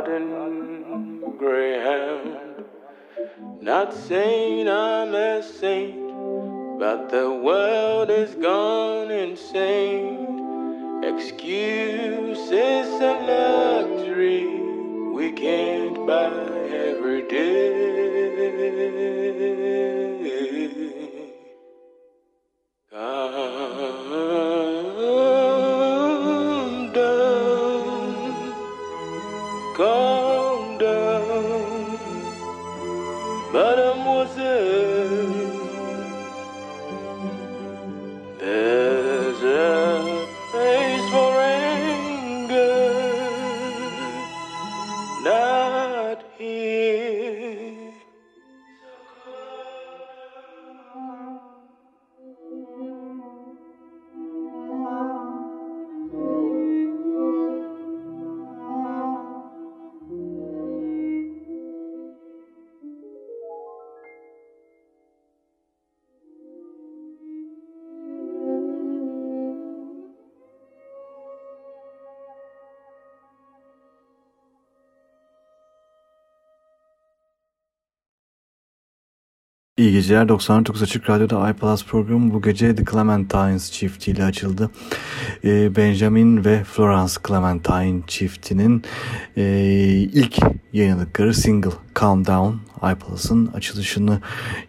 sodden Graham. Not saying I. İyi geceler. 99 Açık Radyo'da iPlus programı bu gece The Clementines çiftiyle açıldı. Ee, Benjamin ve Florence Clementine çiftinin e, ilk yayınladıkları single Calm Down iPlus'ın açılışını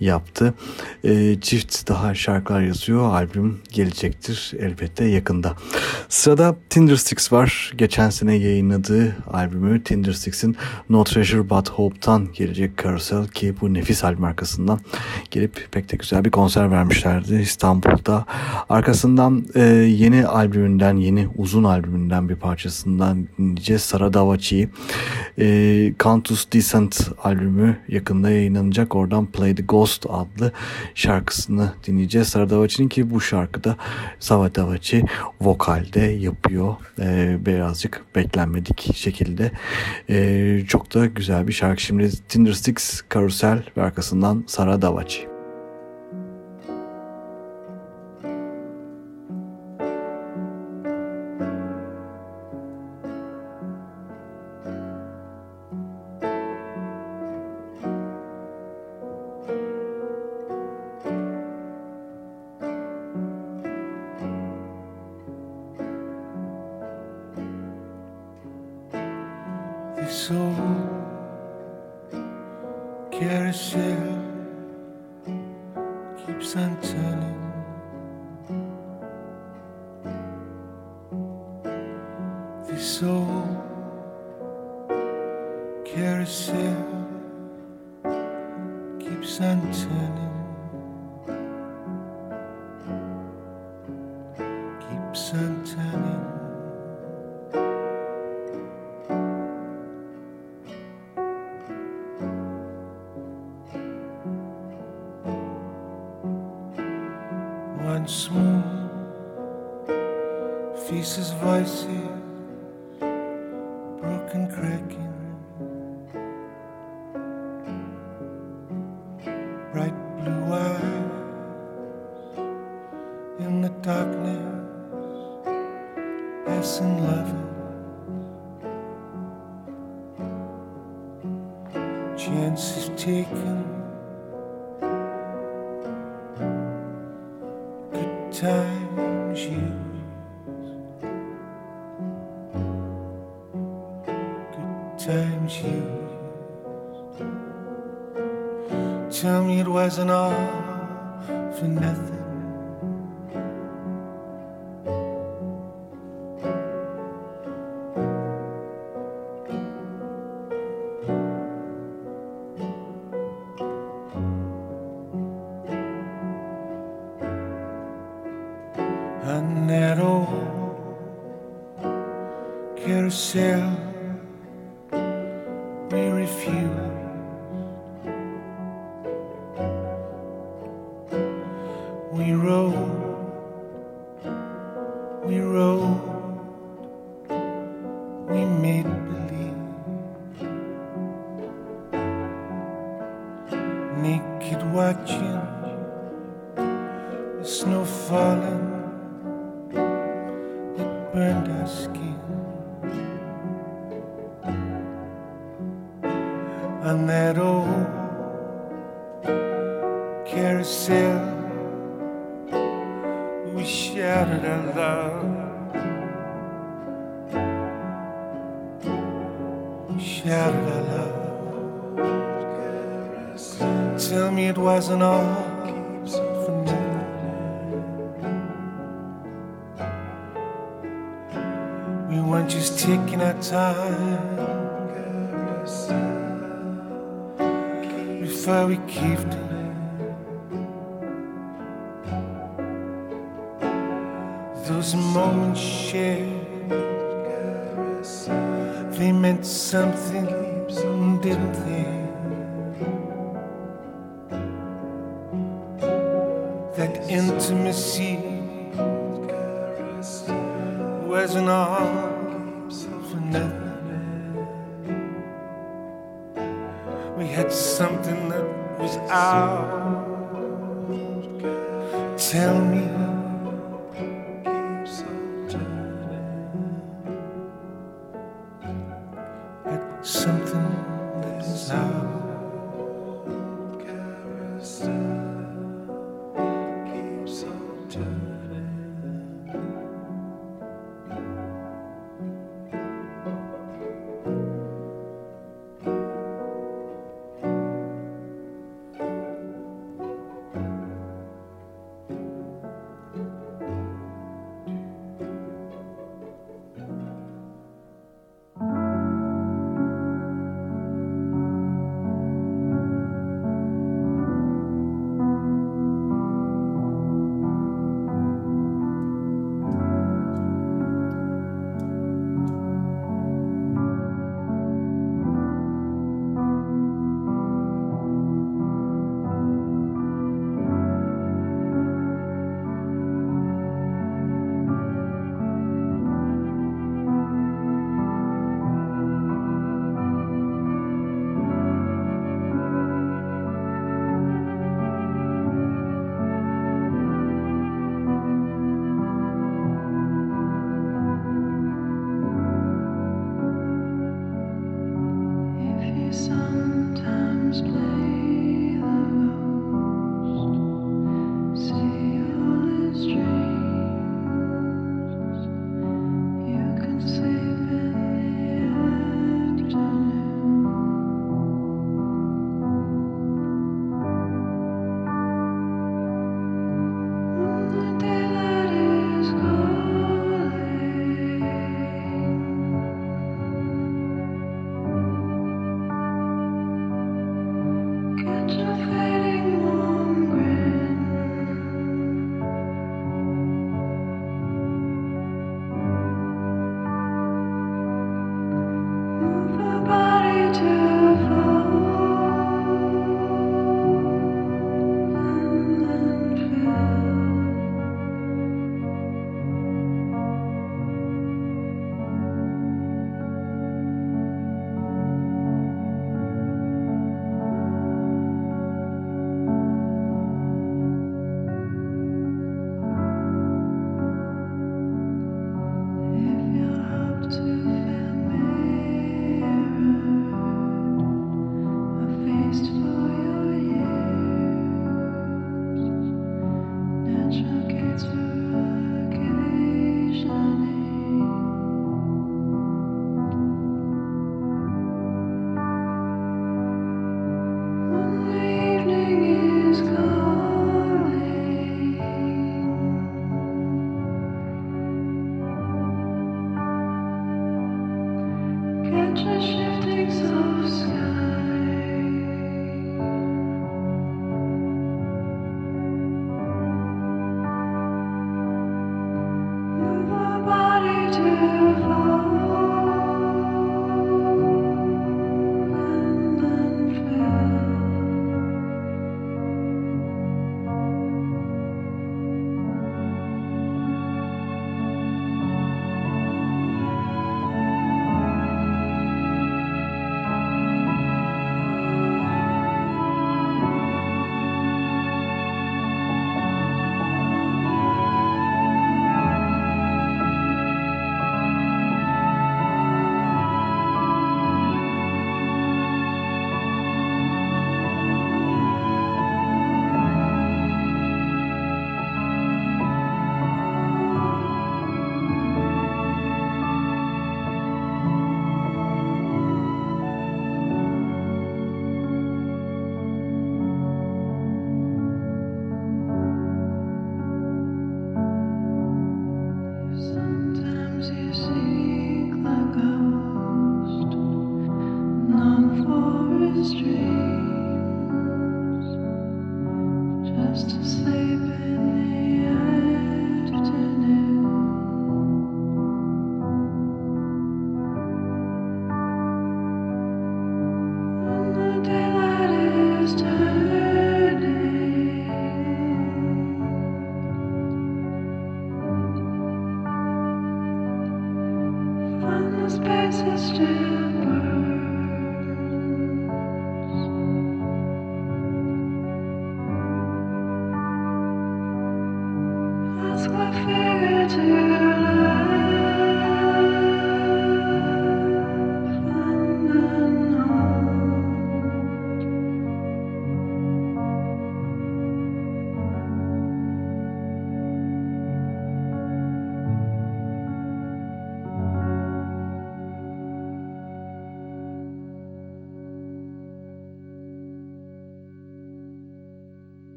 yaptı. E, çift daha şarkılar yazıyor. Albüm gelecektir elbette yakında. Sırada Tindersticks var. Geçen sene yayınladığı albümü Tindersticks'in No Treasure But Hope'tan gelecek Carousel ki bu nefis albüm arkasından gelip pek de güzel bir konser vermişlerdi İstanbul'da. Arkasından e, yeni albümünden, yeni uzun albümünden bir parçasından dinleyeceğiz. Sara Davaci'yi. E, Cantus Decent albümü yakında yayınlanacak. Oradan Play the Ghost adlı şarkısını dinleyeceğiz. Sara Davaci'nin ki bu şarkıda Sara Davaci vokalde yapıyor. E, birazcık beklenmedik şekilde. E, çok da güzel bir şarkı. Şimdi Tindersticks Carousel ve arkasından Sara sentence. again. that old carousel, we shouted our love. We shouted our love. Tell me it wasn't all. We're just taking our time before we keep Those moments shared, they meant something, didn't they?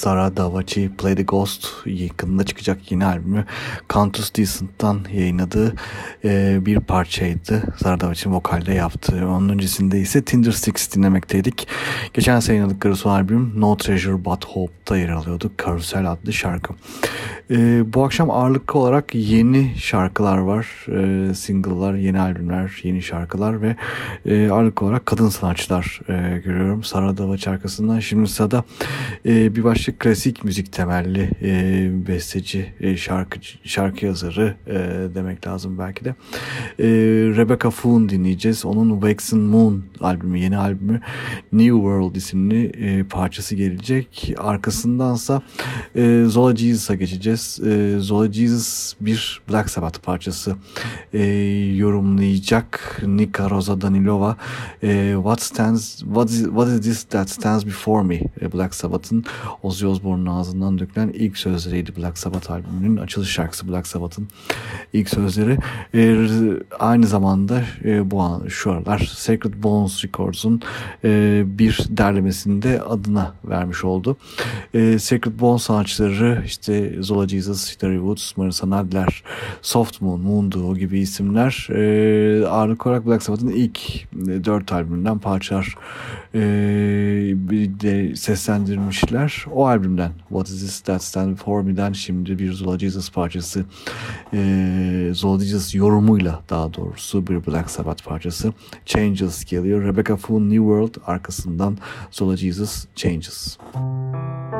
Sara Davachi Play the Ghost yakında çıkacak yeni albümü Countess Decent'tan yayınladığı e, bir parçaydı. Sara Davachi'nin vokalde yaptığı. Onun öncesinde ise Tinder Six dinlemekteydik. Geçen sene yayınladıkları son albüm No Treasure But Hope'da yer alıyordu. Karusel adlı şarkı. E, bu akşam ağırlıklı olarak yeni şarkılar var. E, single'lar, yeni albümler, yeni şarkılar ve e, ağırlıklı olarak kadın sanatçılar e, görüyorum. Sara Davachi arkasından. Şimdi sırada e, bir başka klasik müzik temelli e, besteci, e, şarkı şarkı yazarı e, demek lazım belki de. E, Rebecca Foon dinleyeceğiz. Onun Waxen Moon albümü, yeni albümü New World isimli e, parçası gelecek. Arkasındansa e, Zola Jesus'a geçeceğiz. E, Zola Jesus bir Black Sabbath parçası e, yorumlayacak. Nika Rosa Danilova e, What stands what is, what is this that stands before me? E, Black Sabbath'ın Ozzy Osbourne'un ağzından dökülen ilk sözleriydi Black Sabbath albümünün açılış şarkısı Black Sabbath'ın ilk sözleri. E, aynı zamanda e, bu an şu aralar Sacred Bones Records'un e, bir derlemesinde adına vermiş oldu. E, Sacred Bones sanatçıları işte Zola Jesus, Hillary Woods, Marissa Nadler, Soft Moon, Moon Duo gibi isimler e, ağırlık olarak Black Sabbath'ın ilk e, dört albümünden parçalar e, de seslendirmişler. O albümden What Is This That Stand For Me'den şimdi bir Zola Jesus parçası e, Zola Jesus yorumuyla daha doğrusu bir Black Sabbath parçası Changes geliyor. Rebecca Foon New World arkasından Zola Jesus Changes. Müzik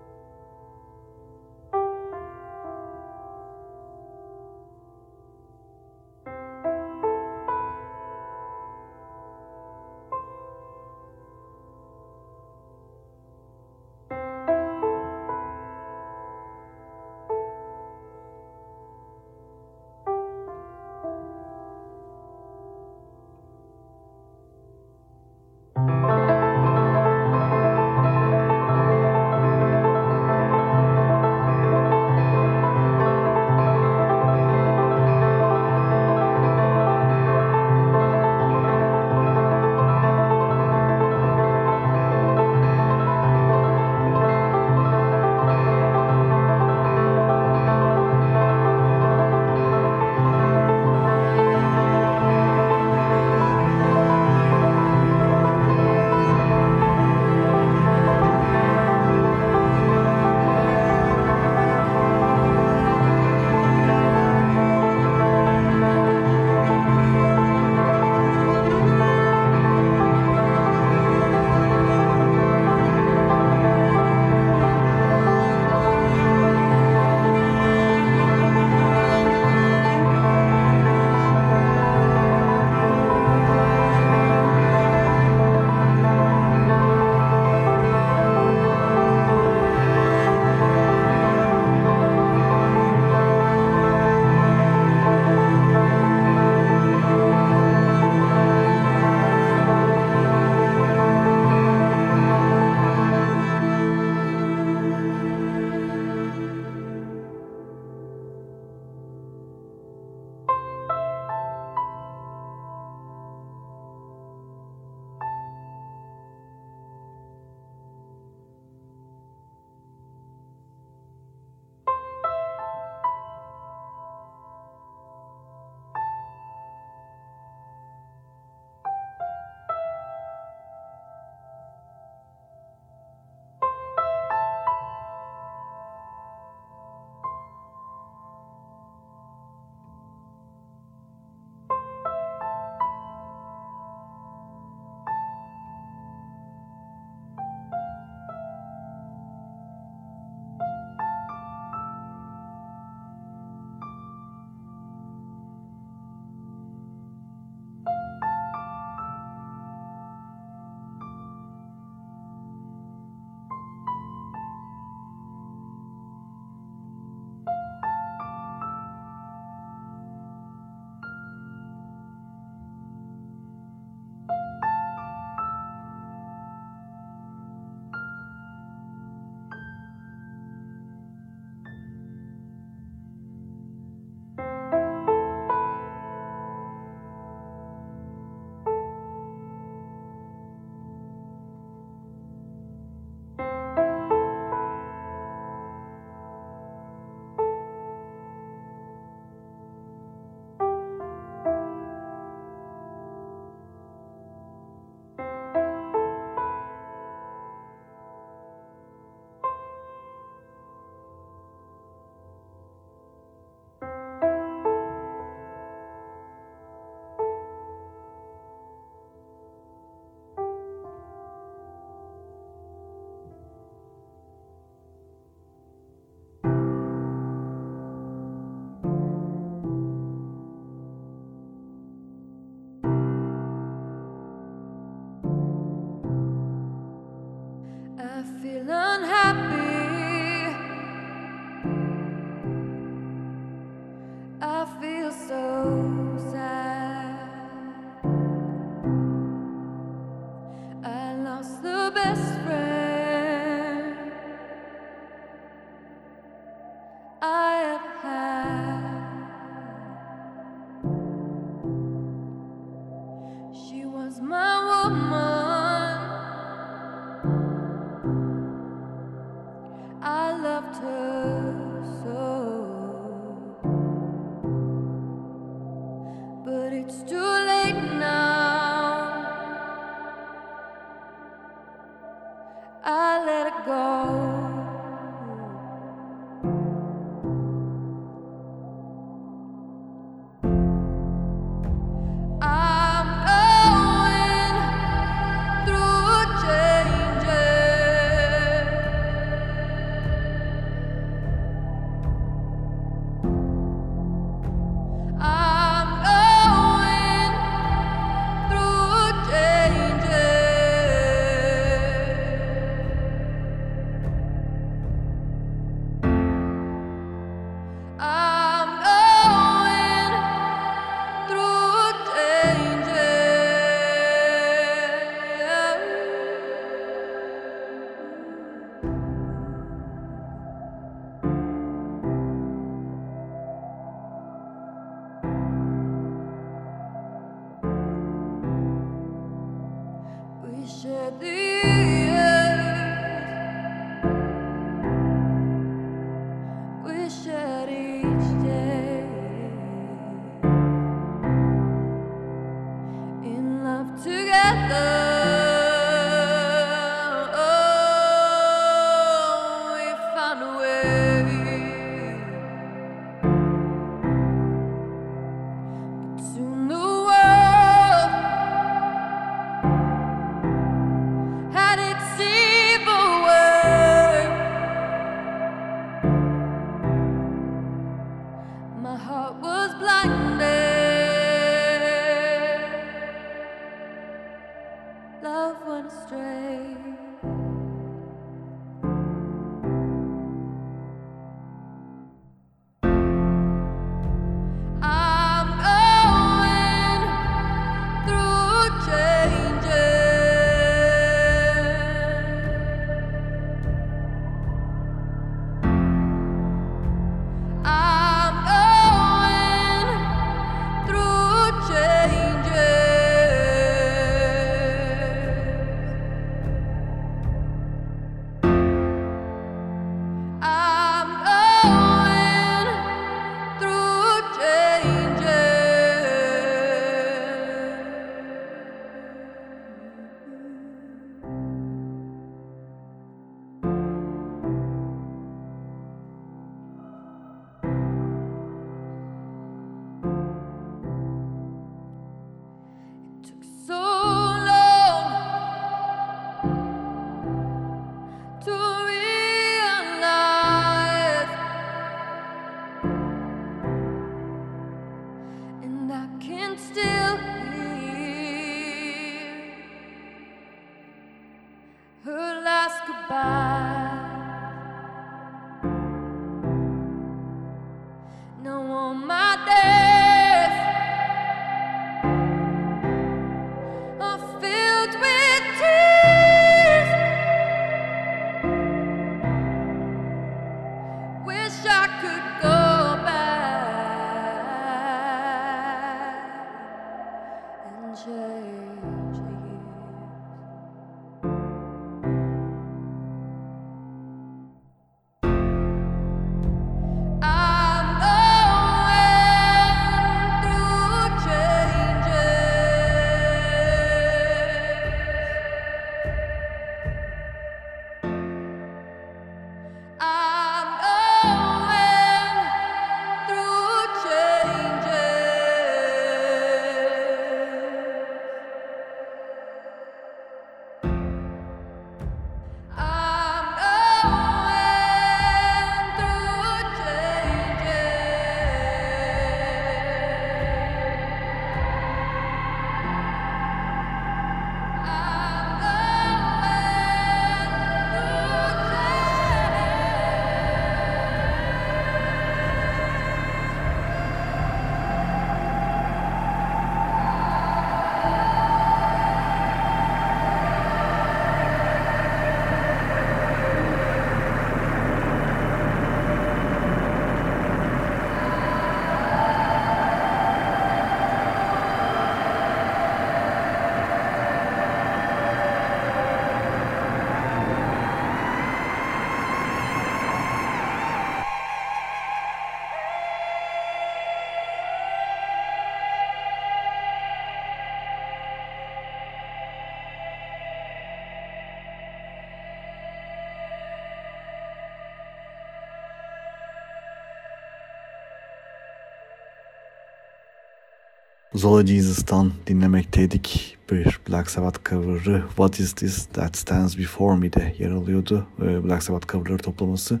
Zola Jesus'tan dinlemekteydik. Bir Black Sabbath cover'ı What Is This That Stands Before Me'de yer alıyordu. Ee, Black Sabbath cover'ları toplaması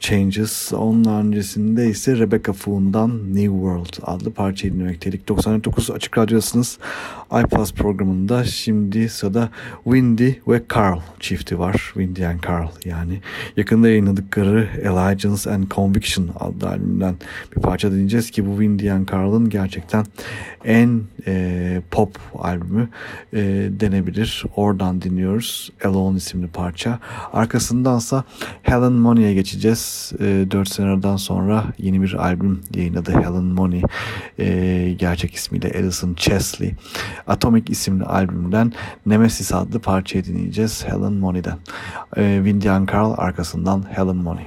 Changes. Onun öncesinde ise Rebecca Foon'dan New World adlı parçayı dinlemekteydik. 99 Açık Radyo'dasınız. iPlus programında şimdi sırada Windy ve Carl çifti var. Windy and Carl yani. Yakında yayınladıkları Allegiance and Conviction adlı albümden bir parça dinleyeceğiz ki bu Windy and Carl'ın gerçekten en e, pop albümü e, denebilir. Oradan dinliyoruz Alone isimli parça. Arkasındansa Helen Money'e geçeceğiz. E, 4 seneden sonra yeni bir albüm yayınladı Helen Money. E, gerçek ismiyle Alison Chesley. Atomic isimli albümden Nemesis adlı parçayı dinleyeceğiz Helen Money'den. E, Windy Carl arkasından Helen Money.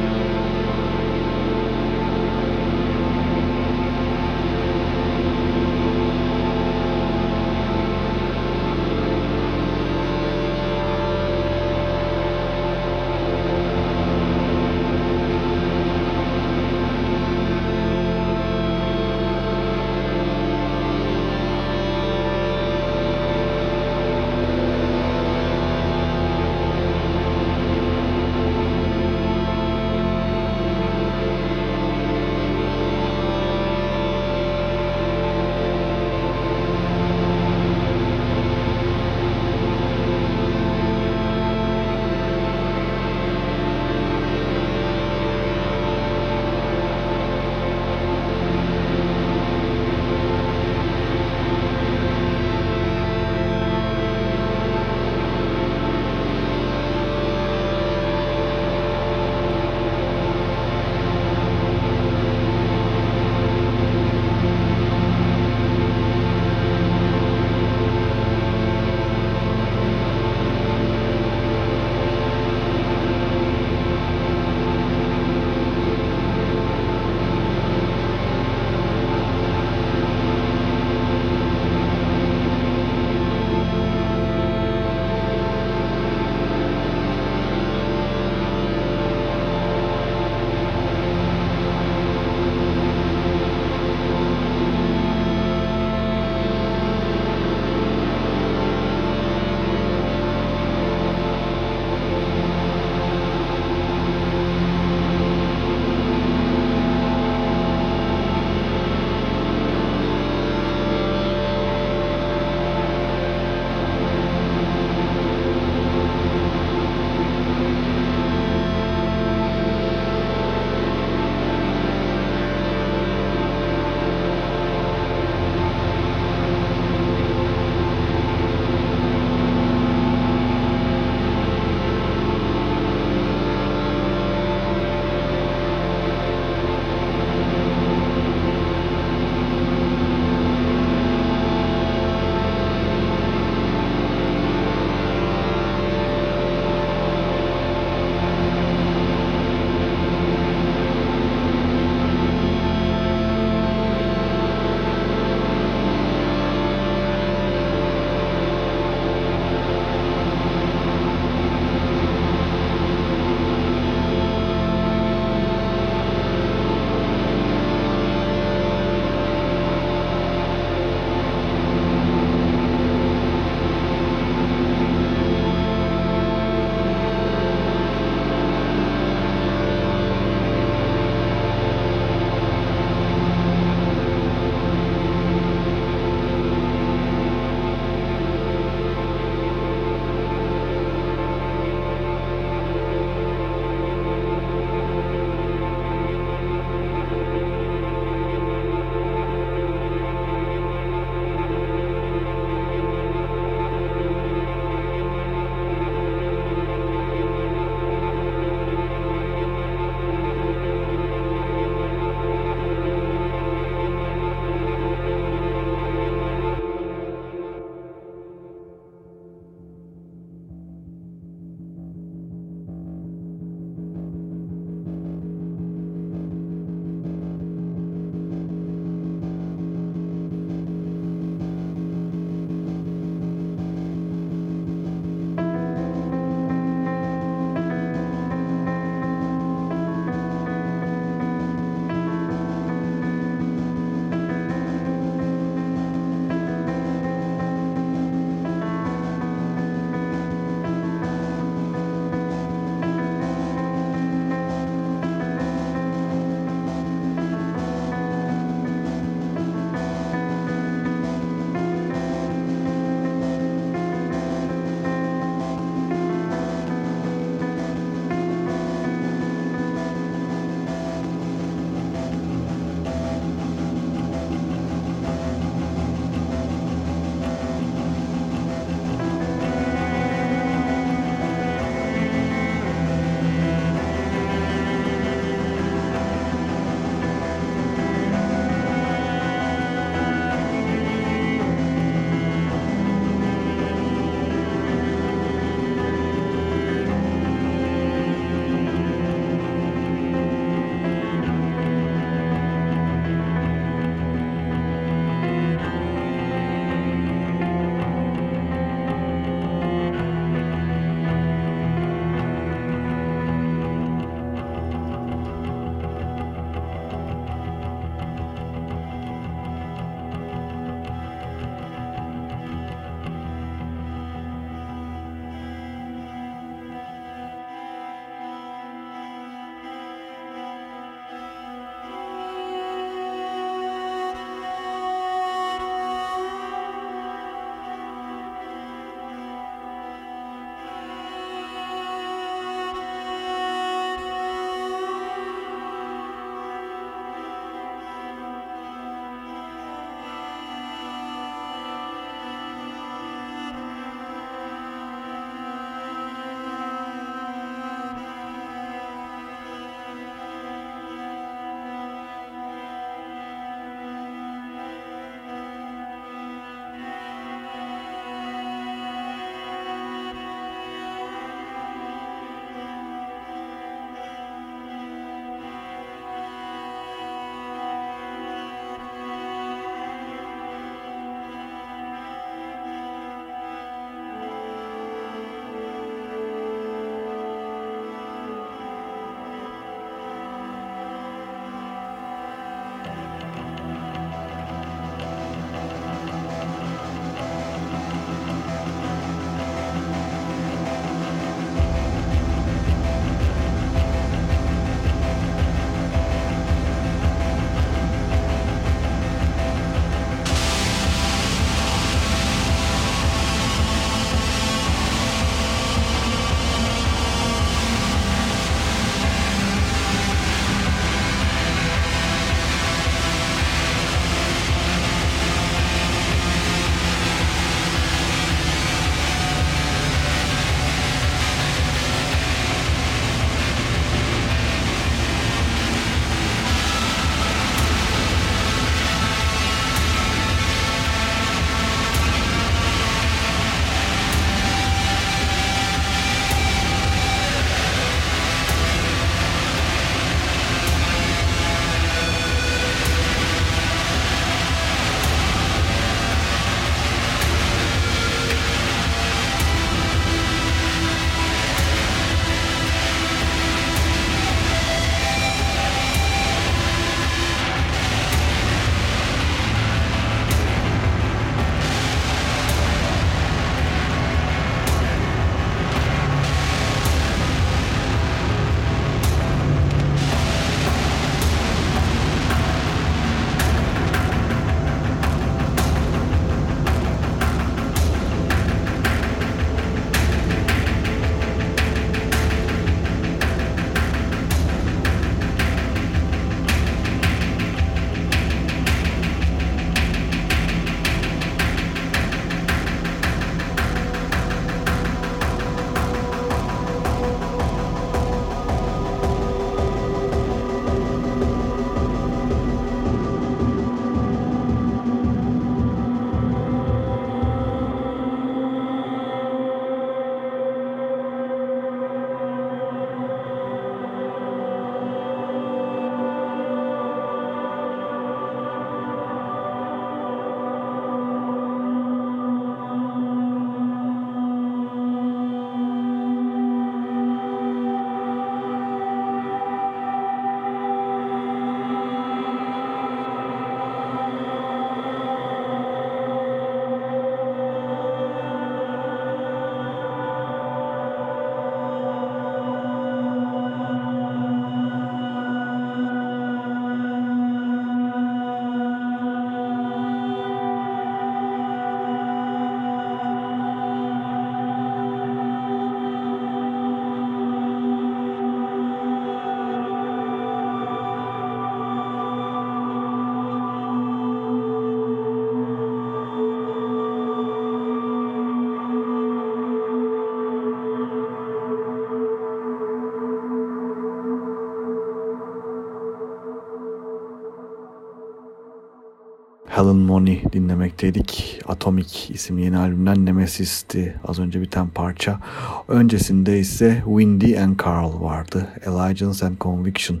Helen Money dinlemekteydik. Atomic isimli yeni albümden Nemesis'ti az önce biten parça. Öncesinde ise Windy and Carl vardı. Allegiance and Conviction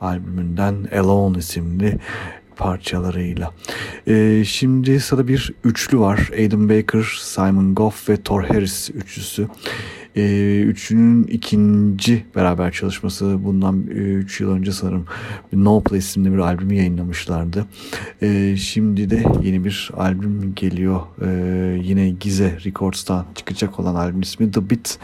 albümünden Alone isimli parçalarıyla. Ee, şimdi sırada bir üçlü var. Aidan Baker, Simon Goff ve Thor Harris üçlüsü. E, üçünün ikinci beraber çalışması bundan 3 yıl önce sanırım No Place isimli bir albüm yayınlamışlardı. E, şimdi de yeni bir albüm geliyor. E, yine Gize Records'tan çıkacak olan albüm ismi The Bit.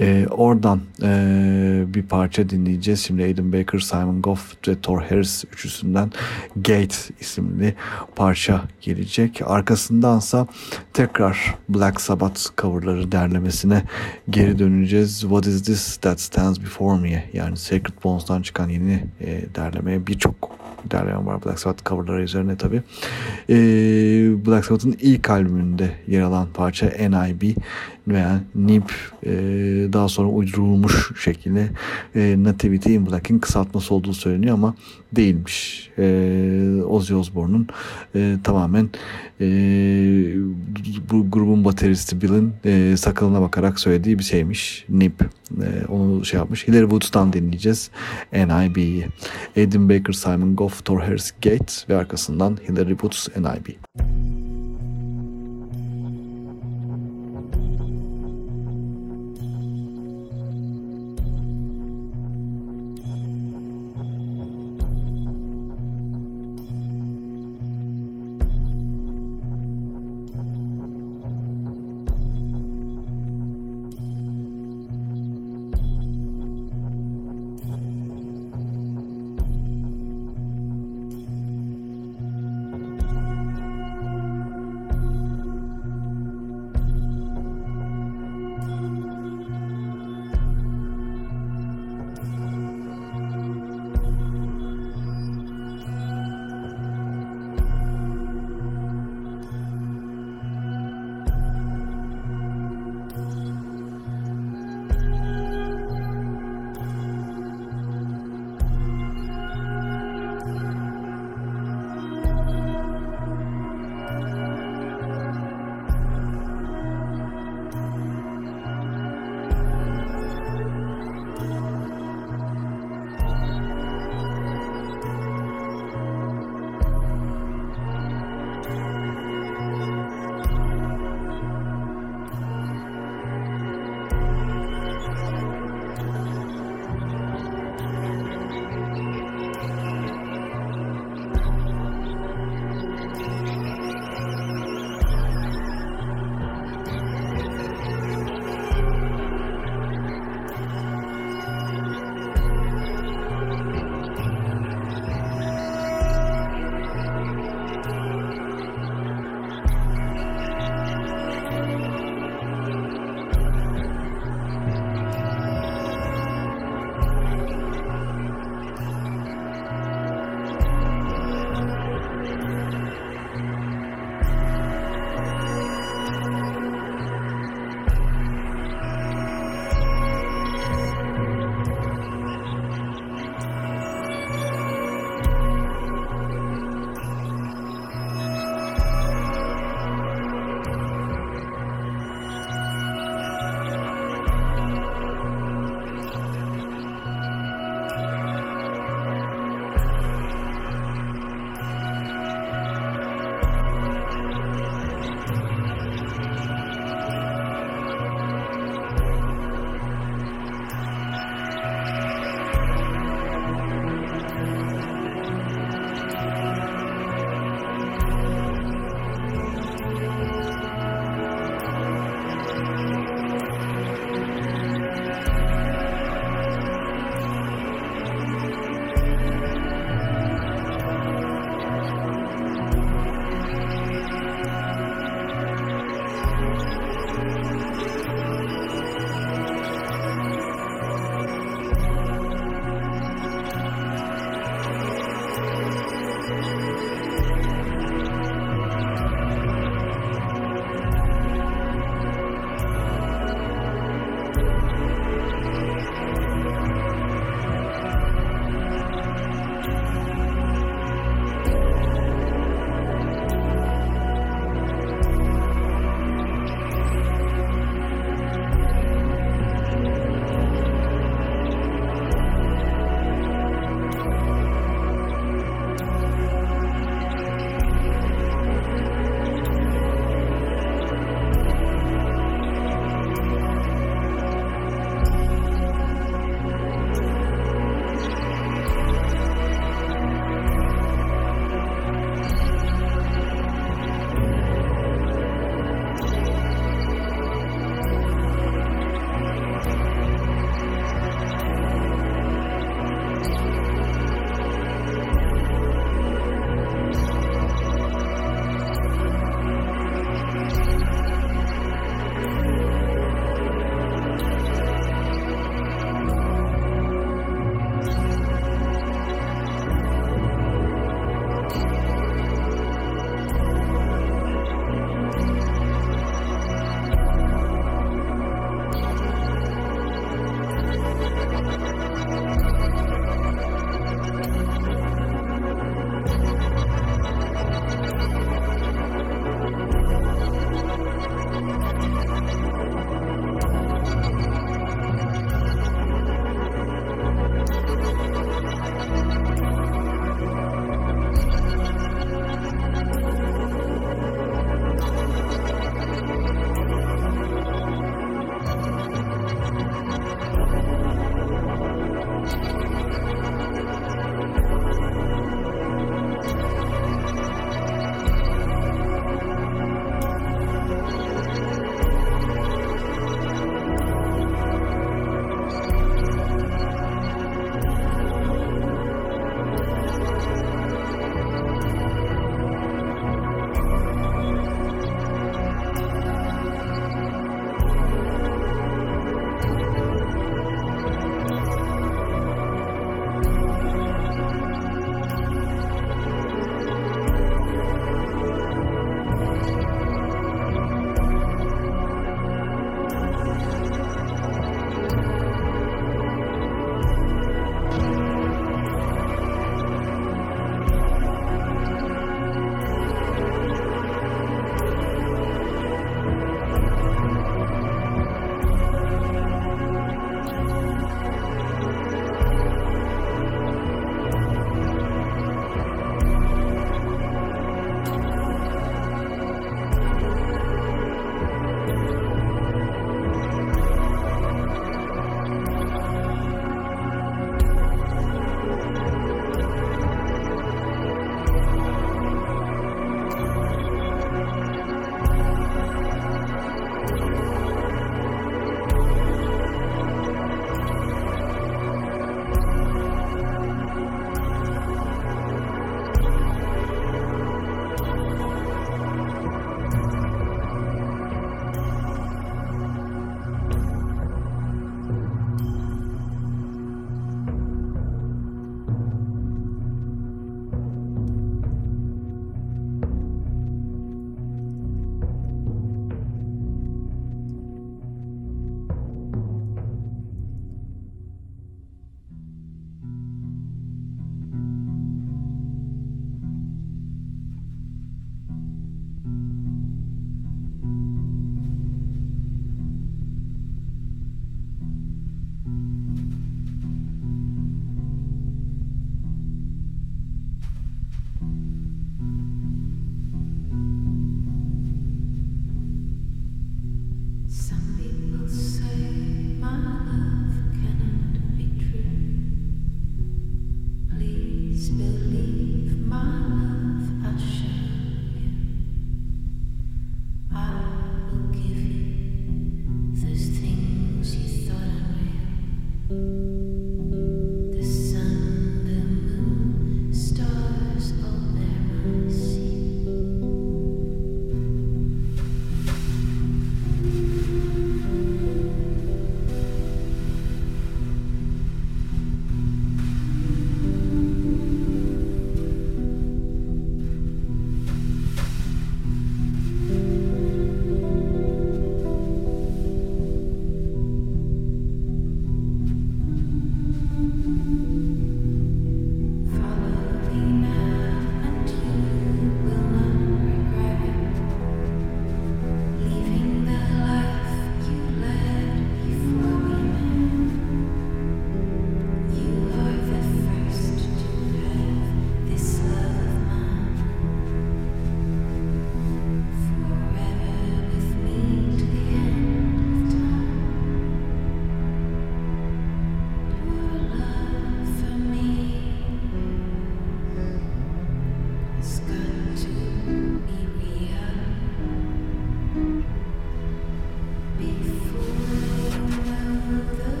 E, oradan e, bir parça dinleyeceğiz. Şimdi Aidan Baker, Simon Goff ve Thor Harris üçüsünden Gate isimli parça gelecek. Arkasındansa tekrar Black Sabbath coverları derlemesine geri döneceğiz. What is this that stands before me? Yani Sacred Bones'tan çıkan yeni e, derlemeye birçok derleme var Black Sabbath coverları üzerine tabi. E, Black Sabbath'ın ilk albümünde yer alan parça NIB veya NIB e, daha sonra uydurulmuş şekilde e, Nativity in Black'in kısaltması olduğu söyleniyor ama değilmiş. E, Ozzy Osbourne'un e, tamamen e, bu grubun bateristi Bill'in e, sakalına bakarak söylediği bir şeymiş. NIB. E, onu şey yapmış. Hillary Woods'tan dinleyeceğiz. NIB'yi. Aidan Baker, Simon Goff, Thor Harris Gate ve arkasından Hillary Woods, NIB.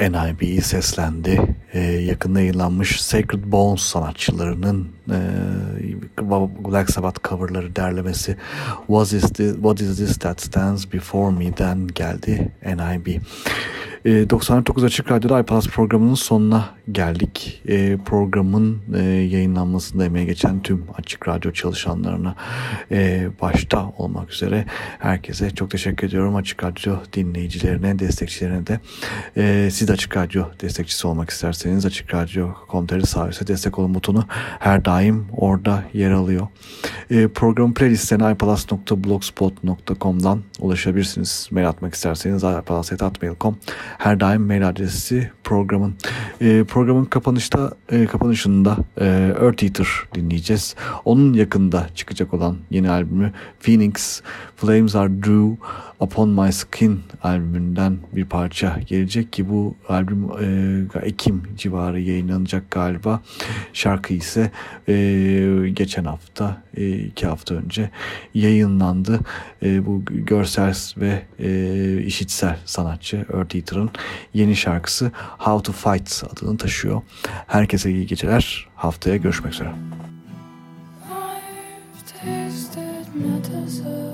NIB seslendi. Ee, yakında yayınlanmış Sacred Bones sanatçılarının e, Black Sabbath coverları derlemesi What is, the, What is This That Stands Before Me'den geldi NIB. 99 ee, Açık Radyo'da iPlus programının sonuna geldik. E, programın e, yayınlanmasında emeğe geçen tüm Açık Radyo çalışanlarına e, başta olmak üzere herkese çok teşekkür ediyorum. Açık Radyo dinleyicilerine, destekçilerine de. E, siz de Açık Radyo destekçisi olmak isterseniz Açık Radyo.com.tr servise destek olun butonu her daim orada yer alıyor. E, program playlistlerine iPlus.blogspot.com'dan ulaşabilirsiniz. Mail atmak isterseniz iPlus.mail.com her daim mail adresi programın. E, programın kapanışta e, kapanışında e, Earth Eater dinleyeceğiz. Onun yakında çıkacak olan yeni albümü Phoenix Flames Are Drew Upon My Skin albümünden bir parça gelecek ki bu albüm e, Ekim civarı yayınlanacak galiba. Şarkı ise e, geçen hafta e, iki hafta önce yayınlandı. E, bu görsel ve e, işitsel sanatçı Earth Eater'ın yeni şarkısı How to Fight adını taşıyor. Herkese iyi geceler. Haftaya görüşmek üzere. I've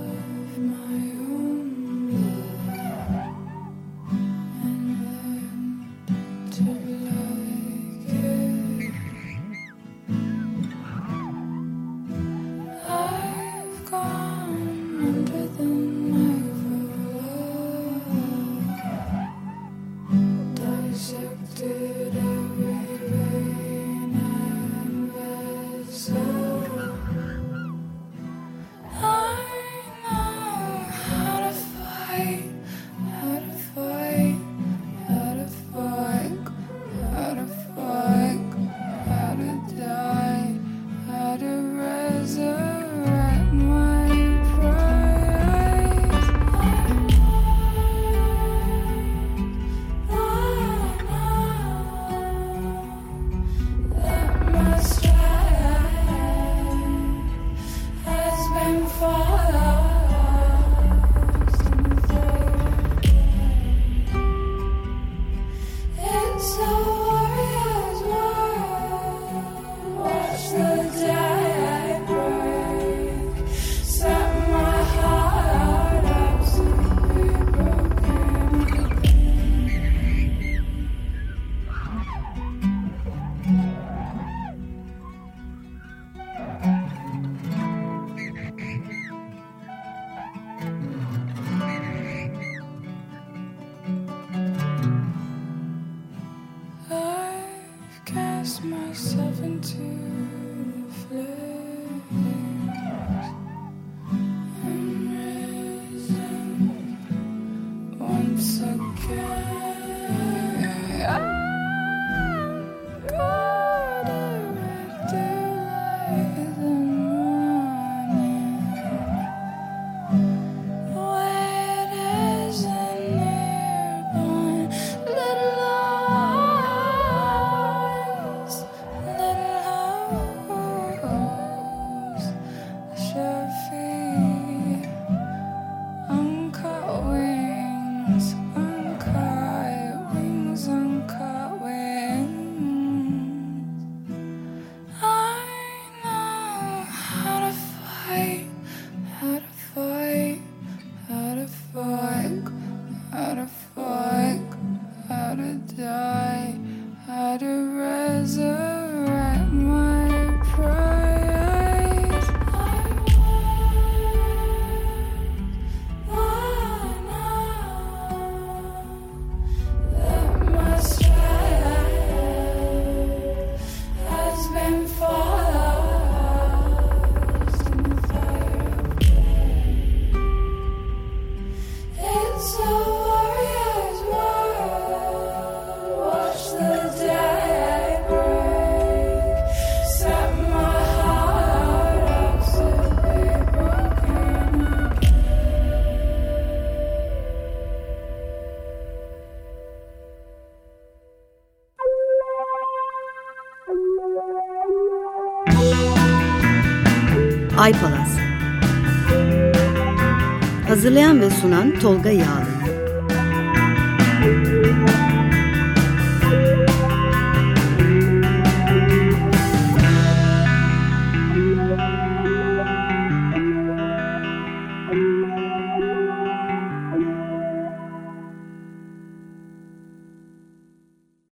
sunan Tolga Yağlı